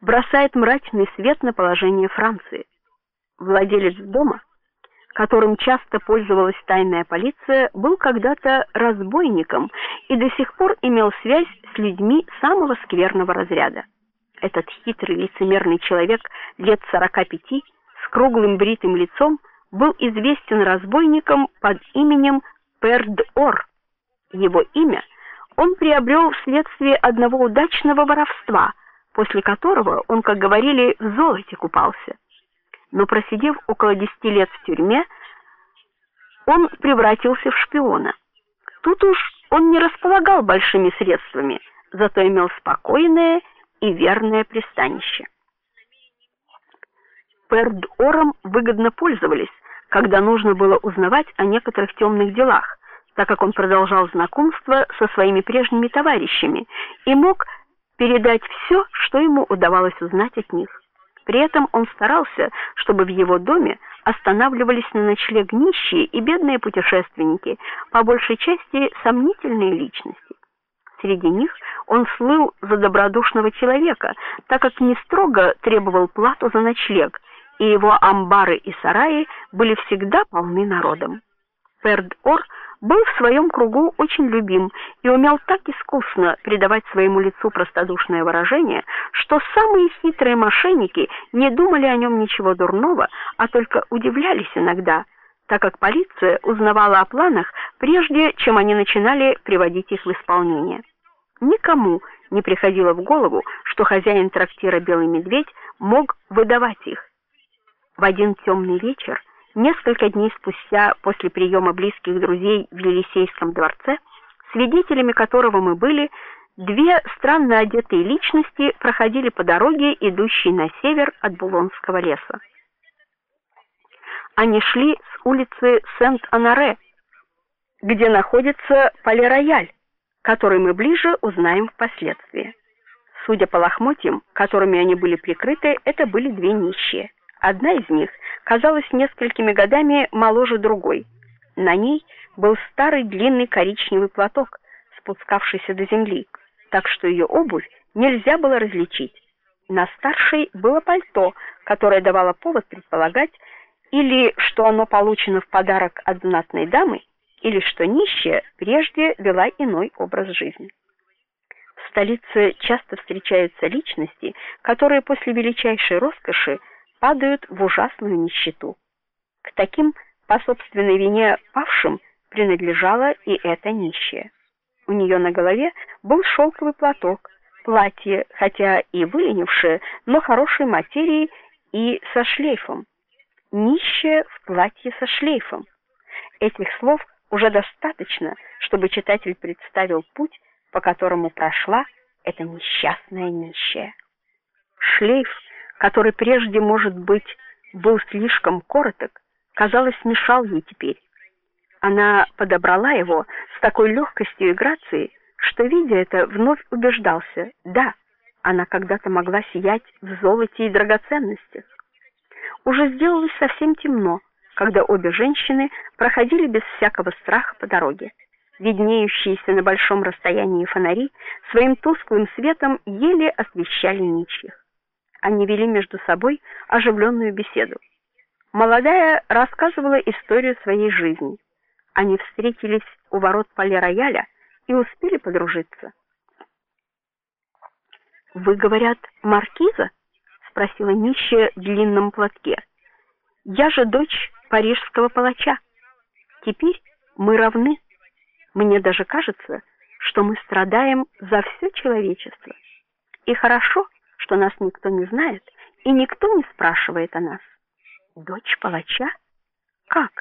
бросает мрачный свет на положение Франции. Владелец дома, которым часто пользовалась тайная полиция, был когда-то разбойником и до сих пор имел связь с людьми самого скверного разряда. Этот хитрый лицемерный человек лет 45 с круглым бритым лицом был известен разбойником под именем Пердор. Его имя он приобрел вследствие одного удачного воровства, после которого он, как говорили, в золоте купался. Но просидев около десяти лет в тюрьме, он превратился в шпиона. Тут уж он не располагал большими средствами, зато имел спокойное и верное пристанище. Пердором выгодно пользовались, когда нужно было узнавать о некоторых темных делах, так как он продолжал знакомство со своими прежними товарищами и мог передать все, что ему удавалось узнать от них. При этом он старался, чтобы в его доме останавливались на ночлег нищие и бедные путешественники, по большей части сомнительные личности. Среди них он слыл за добродушного человека, так как не строго требовал плату за ночлег, и его амбары и сараи были всегда полны народом. Перд-Ор был в своем кругу очень любим и умел так искусно придавать своему лицу простодушное выражение, что самые хитрые мошенники не думали о нем ничего дурного, а только удивлялись иногда, так как полиция узнавала о планах прежде, чем они начинали приводить их в исполнение. Никому не приходило в голову, что хозяин трактира Белый медведь мог выдавать их. В один темный вечер Несколько дней спустя после приема близких друзей в Елисейском дворце, свидетелями которого мы были, две странно одетые личности проходили по дороге, идущей на север от Булонского леса. Они шли с улицы Сент-Анаре, где находится Пале-Рояль, который мы ближе узнаем впоследствии. Судя по лохмотьям, которыми они были прикрыты, это были две нищие. Одна из них казалась несколькими годами моложе другой. На ней был старый длинный коричневый платок, спускавшийся до земли, так что ее обувь нельзя было различить. На старшей было пальто, которое давало повод предполагать или что оно получено в подарок от знатной дамы, или что нищая прежде вела иной образ жизни. В столице часто встречаются личности, которые после величайшей роскоши падают в ужасную нищету. К таким по собственной вине павшим принадлежала и эта нищая. У нее на голове был шелковый платок, платье, хотя и выленившее, но хорошей материи и со шлейфом. Нищая в платье со шлейфом. Этих слов уже достаточно, чтобы читатель представил путь, по которому прошла эта несчастная нищая. Шлейф который прежде, может быть, был слишком короток, казалось, мешал ей теперь. Она подобрала его с такой легкостью и грацией, что видя это, вновь убеждался: да, она когда-то могла сиять в золоте и драгоценностях. Уже сделалось совсем темно, когда обе женщины проходили без всякого страха по дороге. Виднеющиеся на большом расстоянии фонари своим тусклым светом еле освещали ничьих. Они вели между собой оживленную беседу. Молодая рассказывала историю своей жизни. Они встретились у ворот Пале-Рояля и успели подружиться. Вы, говорят, маркиза? спросила нищая в длинном платке. Я же дочь парижского палача. Теперь мы равны. Мне даже кажется, что мы страдаем за все человечество. И хорошо, что нас никто не знает и никто не спрашивает о нас. Дочь палача? Как?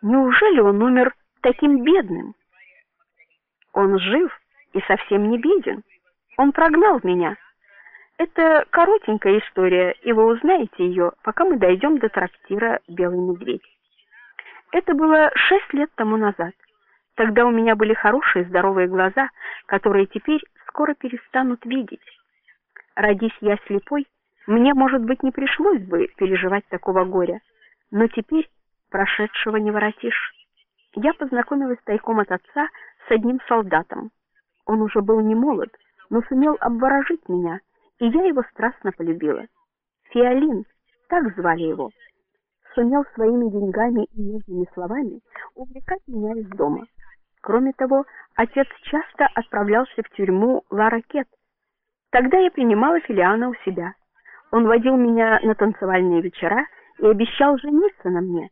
Неужели он умер таким бедным? Он жив и совсем не беден. Он прогнал меня. Это коротенькая история, и вы узнаете ее, пока мы дойдем до трактира Белый медведь. Это было шесть лет тому назад. Тогда у меня были хорошие здоровые глаза, которые теперь скоро перестанут видеть. Родись я слепой, мне, может быть, не пришлось бы переживать такого горя, но теперь прошедшего не воротишь. Я познакомилась тайком от отца с одним солдатом. Он уже был не молод, но сумел обворожить меня и я его страстно полюбила. Фиолин, так звали его, сумел своими деньгами и нежными словами увлекать меня из дома. Кроме того, отец часто отправлялся в тюрьму Ларакет. Тогда я принимала Филиана у себя. Он водил меня на танцевальные вечера и обещал жениться на мне.